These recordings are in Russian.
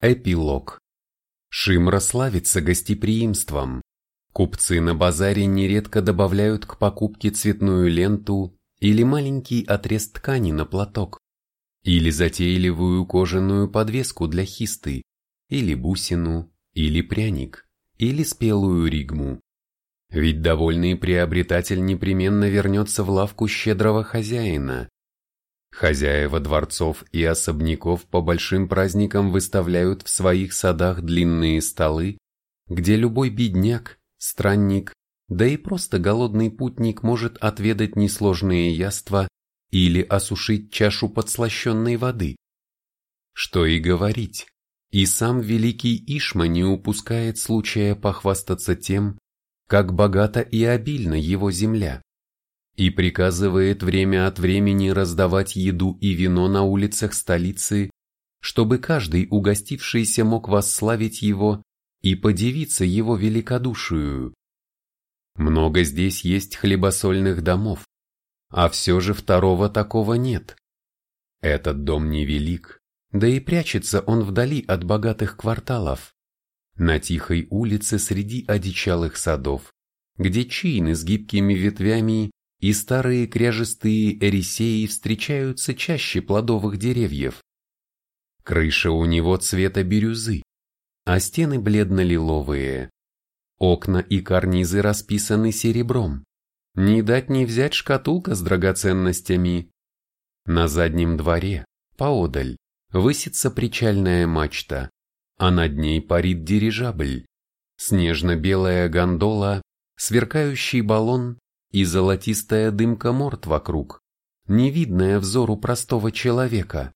Эпилог. Шимра славится гостеприимством. Купцы на базаре нередко добавляют к покупке цветную ленту или маленький отрез ткани на платок, или затейливую кожаную подвеску для хисты, или бусину, или пряник, или спелую ригму. Ведь довольный приобретатель непременно вернется в лавку щедрого хозяина. Хозяева дворцов и особняков по большим праздникам выставляют в своих садах длинные столы, где любой бедняк, странник, да и просто голодный путник может отведать несложные яства или осушить чашу подслащенной воды. Что и говорить, и сам великий Ишма не упускает случая похвастаться тем, как богата и обильна его земля, и приказывает время от времени раздавать еду и вино на улицах столицы, чтобы каждый угостившийся мог восславить его и подивиться его великодушию. Много здесь есть хлебосольных домов, а все же второго такого нет. Этот дом невелик, да и прячется он вдали от богатых кварталов, на тихой улице среди одичалых садов, где чины с гибкими ветвями и старые кряжестые эрисеи встречаются чаще плодовых деревьев. Крыша у него цвета бирюзы, а стены бледно-лиловые. Окна и карнизы расписаны серебром. Не дать не взять шкатулка с драгоценностями. На заднем дворе, поодаль, высится причальная мачта, а над ней парит дирижабль. Снежно-белая гондола, сверкающий баллон и золотистая дымка морд вокруг, невидная взору простого человека.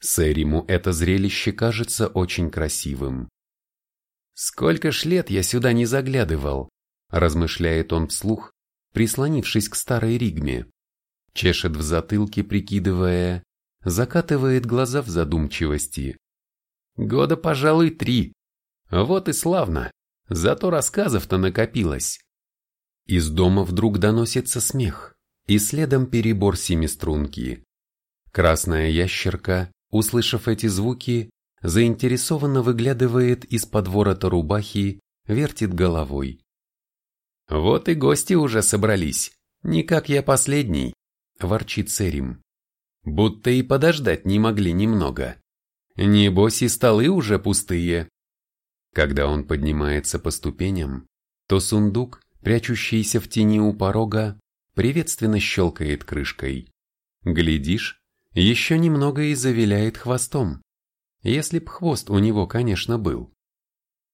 Сэриму это зрелище кажется очень красивым. «Сколько ж лет я сюда не заглядывал», – размышляет он вслух, прислонившись к старой ригме. Чешет в затылке, прикидывая, закатывает глаза в задумчивости. Года, пожалуй, три. Вот и славно. Зато рассказов-то накопилось. Из дома вдруг доносится смех, и следом перебор семиструнки. Красная ящерка, услышав эти звуки, заинтересованно выглядывает из-под ворота рубахи, вертит головой. «Вот и гости уже собрались, не как я последний», – ворчит Серим. «Будто и подождать не могли немного». Небось и столы уже пустые. Когда он поднимается по ступеням, то сундук, прячущийся в тени у порога, приветственно щелкает крышкой. Глядишь, еще немного и завиляет хвостом. Если б хвост у него, конечно, был.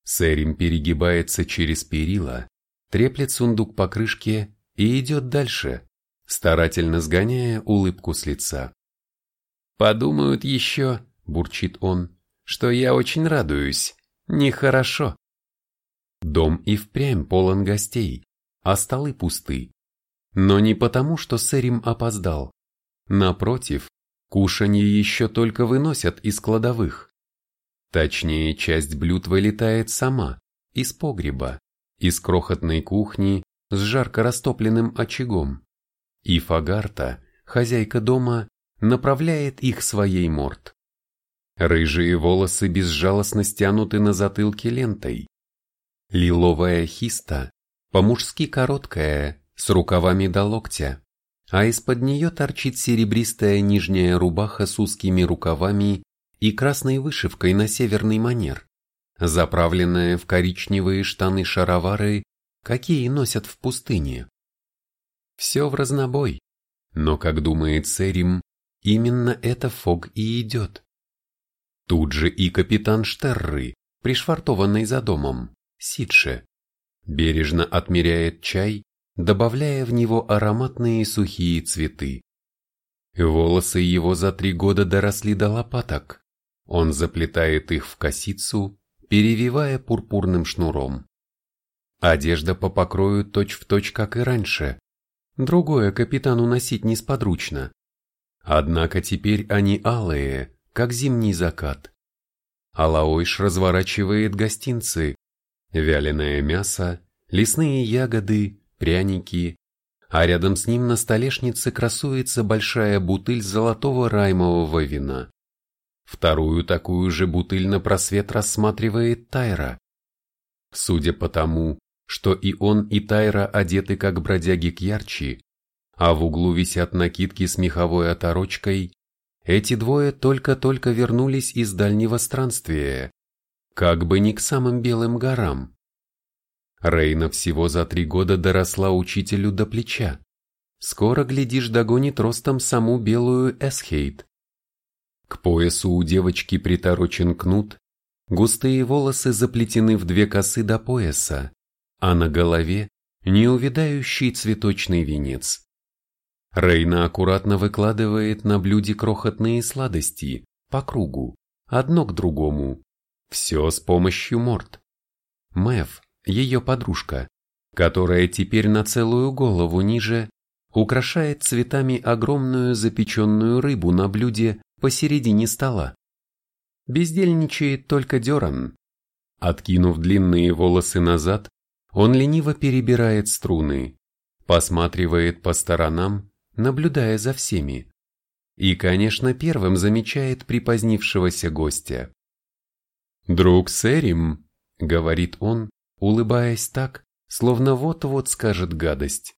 Сэрим перегибается через перила, треплет сундук по крышке и идет дальше, старательно сгоняя улыбку с лица. Подумают еще, бурчит он, что я очень радуюсь. Нехорошо. Дом и впрямь полон гостей, а столы пусты. Но не потому, что Сэрим опоздал. Напротив, кушанье еще только выносят из кладовых. Точнее, часть блюд вылетает сама, из погреба, из крохотной кухни с жарко растопленным очагом. И Фагарта, хозяйка дома, направляет их своей морд. Рыжие волосы безжалостно стянуты на затылке лентой. Лиловая хиста, по-мужски короткая, с рукавами до локтя, а из-под нее торчит серебристая нижняя рубаха с узкими рукавами и красной вышивкой на северный манер, заправленная в коричневые штаны-шаровары, какие носят в пустыне. Все в разнобой, но, как думает Серим, именно это Фог и идет. Тут же и капитан Штерры, пришвартованный за домом, Сидше, бережно отмеряет чай, добавляя в него ароматные сухие цветы. Волосы его за три года доросли до лопаток. Он заплетает их в косицу, перевивая пурпурным шнуром. Одежда по покрою точь-в-точь, точь, как и раньше. Другое капитану носить несподручно. Однако теперь они алые, как зимний закат. Алаойш разворачивает гостинцы, вяленое мясо, лесные ягоды, пряники, а рядом с ним на столешнице красуется большая бутыль золотого раймового вина. Вторую такую же бутыль на просвет рассматривает Тайра. Судя по тому, что и он, и Тайра одеты как бродяги к ярче, а в углу висят накидки с меховой оторочкой, эти двое только-только вернулись из дальнего странствия, как бы не к самым белым горам. Рейна всего за три года доросла учителю до плеча. Скоро, глядишь, догонит ростом саму белую Эсхейт. К поясу у девочки приторочен кнут, густые волосы заплетены в две косы до пояса, а на голове неувядающий цветочный венец. Рейна аккуратно выкладывает на блюде крохотные сладости, по кругу, одно к другому. Все с помощью морд. Мэв, ее подружка, которая теперь на целую голову ниже, украшает цветами огромную запеченную рыбу на блюде посередине стола. Бездельничает только Деран. Откинув длинные волосы назад, он лениво перебирает струны, посматривает по сторонам, наблюдая за всеми. И, конечно, первым замечает припозднившегося гостя. «Друг Сэрим», — говорит он, улыбаясь так, словно вот-вот скажет гадость.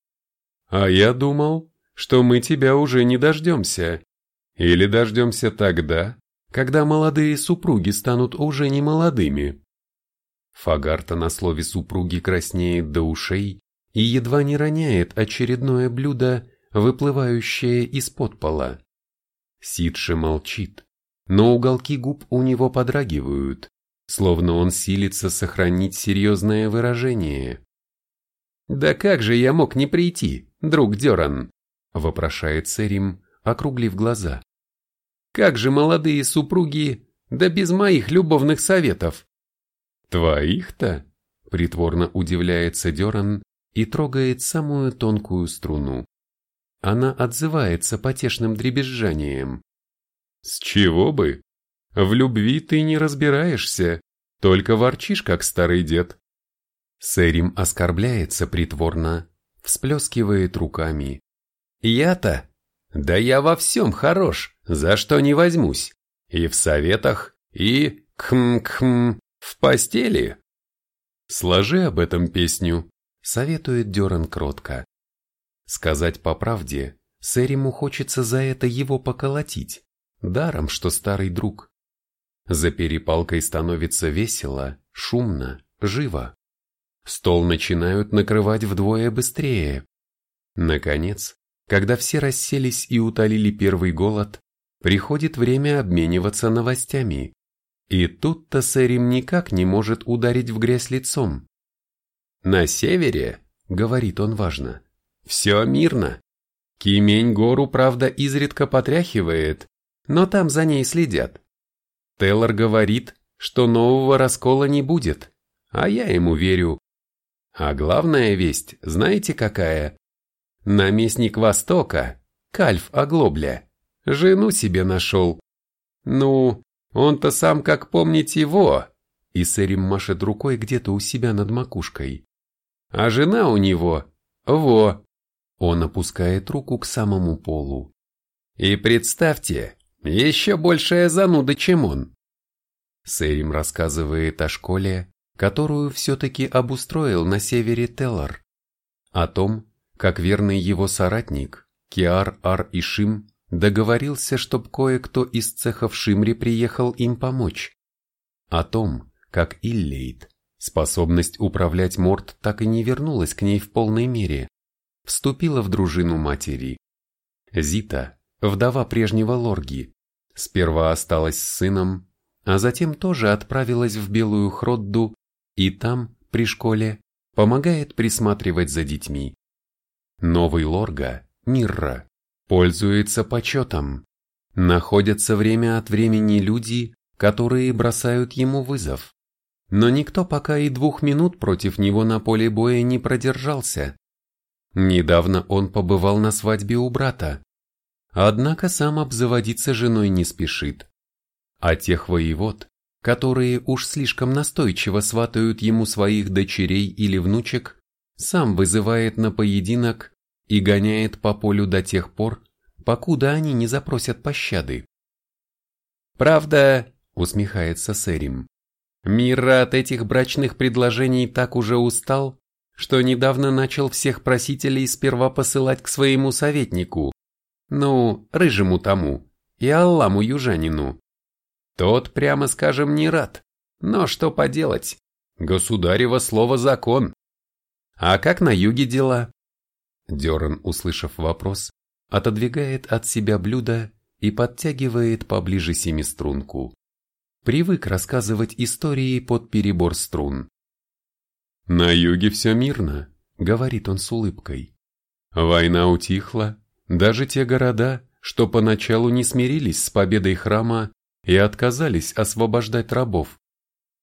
«А я думал, что мы тебя уже не дождемся. Или дождемся тогда, когда молодые супруги станут уже не молодыми». Фагарта на слове супруги краснеет до ушей и едва не роняет очередное блюдо, выплывающее из-под пола. Сидше молчит, но уголки губ у него подрагивают, словно он силится сохранить серьезное выражение. «Да как же я мог не прийти, друг Деран?» – вопрошает Церим, округлив глаза. «Как же молодые супруги, да без моих любовных советов!» «Твоих-то?» – притворно удивляется Деран и трогает самую тонкую струну. Она отзывается потешным дребезжанием. «С чего бы? В любви ты не разбираешься, только ворчишь, как старый дед». Сэрим оскорбляется притворно, всплескивает руками. «Я-то? Да я во всем хорош, за что не возьмусь. И в советах, и, кхм-кхм, в постели». «Сложи об этом песню», — советует Деран кротко. Сказать по правде, Сэриму хочется за это его поколотить, даром, что старый друг. За перепалкой становится весело, шумно, живо. Стол начинают накрывать вдвое быстрее. Наконец, когда все расселись и утолили первый голод, приходит время обмениваться новостями. И тут-то Сэрим никак не может ударить в грязь лицом. «На севере», — говорит он важно, — «все мирно. Кимень гору, правда, изредка потряхивает, но там за ней следят. Теллор говорит, что нового раскола не будет, а я ему верю. А главная весть, знаете какая? Наместник Востока, Кальф Оглобля, жену себе нашел. Ну, он-то сам, как помните, его. И Сэрим машет рукой где-то у себя над макушкой. А жена у него, во. Он опускает руку к самому полу. И представьте, еще большая зануда, чем он. Сэрим рассказывает о школе, которую все-таки обустроил на севере Теллар. О том, как верный его соратник, Киар Ар Ишим, договорился, чтоб кое-кто из цеха в Шимре приехал им помочь. О том, как Иллейт, способность управлять Морт так и не вернулась к ней в полной мере, вступила в дружину матери. Зита, вдова прежнего Лорги, Сперва осталась с сыном, а затем тоже отправилась в Белую Хродду и там, при школе, помогает присматривать за детьми. Новый Лорга, Мирра, пользуется почетом. Находятся время от времени люди, которые бросают ему вызов. Но никто пока и двух минут против него на поле боя не продержался. Недавно он побывал на свадьбе у брата, Однако сам обзаводиться женой не спешит. А тех воевод, которые уж слишком настойчиво сватают ему своих дочерей или внучек, сам вызывает на поединок и гоняет по полю до тех пор, покуда они не запросят пощады. Правда, усмехается Сэрим, Мира от этих брачных предложений так уже устал, что недавно начал всех просителей сперва посылать к своему советнику, ну, рыжему тому, и Алламу южанину. Тот, прямо скажем, не рад, но что поделать, государево слово закон. А как на юге дела? Деран, услышав вопрос, отодвигает от себя блюдо и подтягивает поближе семиструнку. Привык рассказывать истории под перебор струн. «На юге все мирно», — говорит он с улыбкой. «Война утихла, даже те города, что поначалу не смирились с победой храма и отказались освобождать рабов,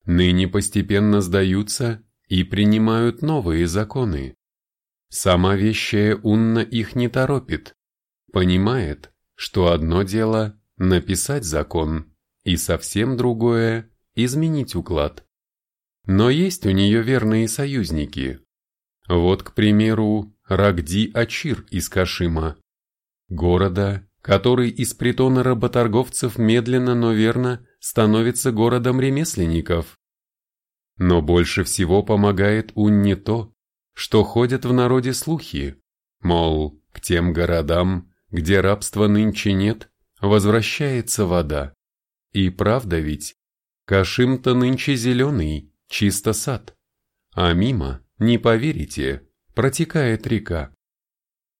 ныне постепенно сдаются и принимают новые законы. Сама вещая Унна их не торопит, понимает, что одно дело – написать закон, и совсем другое – изменить уклад. Но есть у нее верные союзники. Вот, к примеру, Рагди Ачир из Кашима, города, который из притона работорговцев медленно, но верно становится городом ремесленников. Но больше всего помогает Унне то, что ходят в народе слухи, мол, к тем городам, где рабства нынче нет, возвращается вода. И правда ведь, Кашим-то нынче зеленый, чисто сад, а мимо, не поверите, протекает река.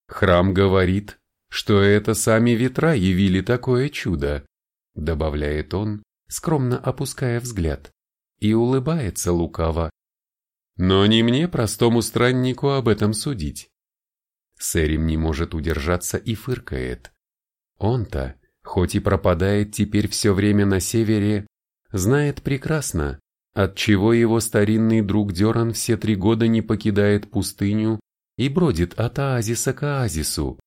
Храм говорит, что это сами ветра явили такое чудо, добавляет он, скромно опуская взгляд, и улыбается лукаво. Но не мне, простому страннику, об этом судить. Сэрим не может удержаться и фыркает. Он-то, хоть и пропадает теперь все время на севере, знает прекрасно, отчего его старинный друг Деран все три года не покидает пустыню и бродит от оазиса к оазису.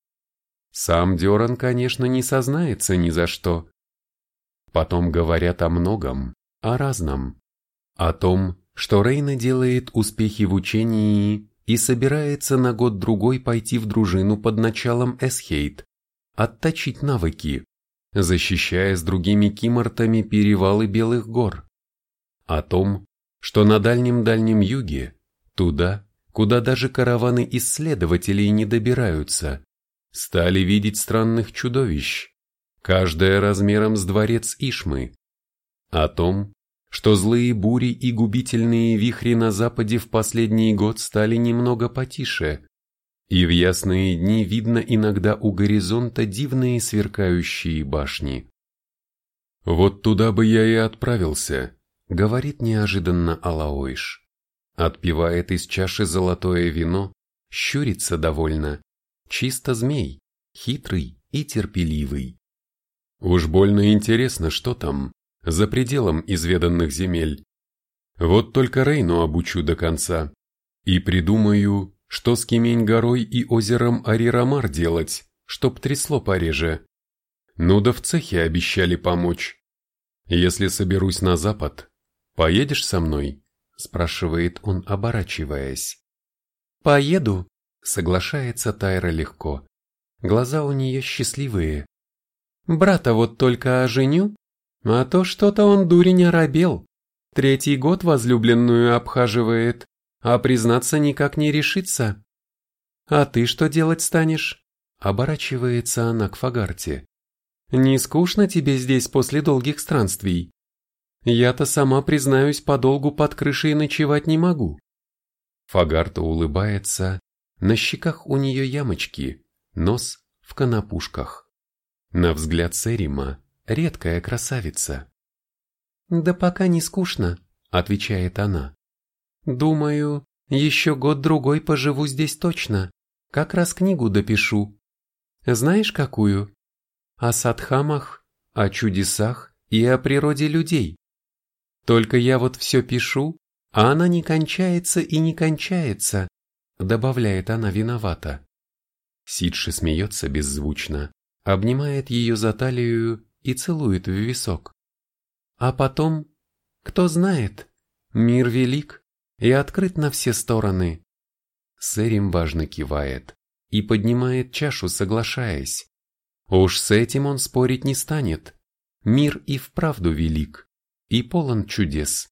Сам Деран, конечно, не сознается ни за что. Потом говорят о многом, о разном. О том, что Рейна делает успехи в учении и собирается на год-другой пойти в дружину под началом Эсхейт, отточить навыки, защищая с другими кимортами перевалы Белых гор. О том, что на дальнем-дальнем юге, туда, куда даже караваны исследователей не добираются, стали видеть странных чудовищ, каждая размером с дворец Ишмы. О том, что злые бури и губительные вихри на западе в последний год стали немного потише, и в ясные дни видно иногда у горизонта дивные сверкающие башни. «Вот туда бы я и отправился», — говорит неожиданно Алаойш. Отпивает из чаши золотое вино, щурится довольно. Чисто змей, хитрый и терпеливый. Уж больно интересно, что там, за пределом изведанных земель. Вот только Рейну обучу до конца. И придумаю, что с Кемень-горой и озером Арирамар делать, чтоб трясло пореже. Ну да в цехе обещали помочь. Если соберусь на запад, поедешь со мной? Спрашивает он, оборачиваясь. Поеду, соглашается Тайра легко. Глаза у нее счастливые. Брата вот только оженю, а то что-то он дурень оробел. Третий год возлюбленную обхаживает, а признаться никак не решится. А ты что делать станешь? Оборачивается она к Фагарте. Не скучно тебе здесь после долгих странствий? Я-то сама, признаюсь, подолгу под крышей ночевать не могу. Фагарта улыбается, на щеках у нее ямочки, нос в конопушках. На взгляд Сэрима редкая красавица. «Да пока не скучно», — отвечает она. «Думаю, еще год-другой поживу здесь точно, как раз книгу допишу. Знаешь, какую? О садхамах, о чудесах и о природе людей. Только я вот все пишу, а она не кончается и не кончается», — добавляет она виновата. Сидши смеется беззвучно, обнимает ее за талию и целует в висок. А потом, кто знает, мир велик и открыт на все стороны. Сэрим важно кивает и поднимает чашу, соглашаясь. Уж с этим он спорить не станет. Мир и вправду велик, и полон чудес.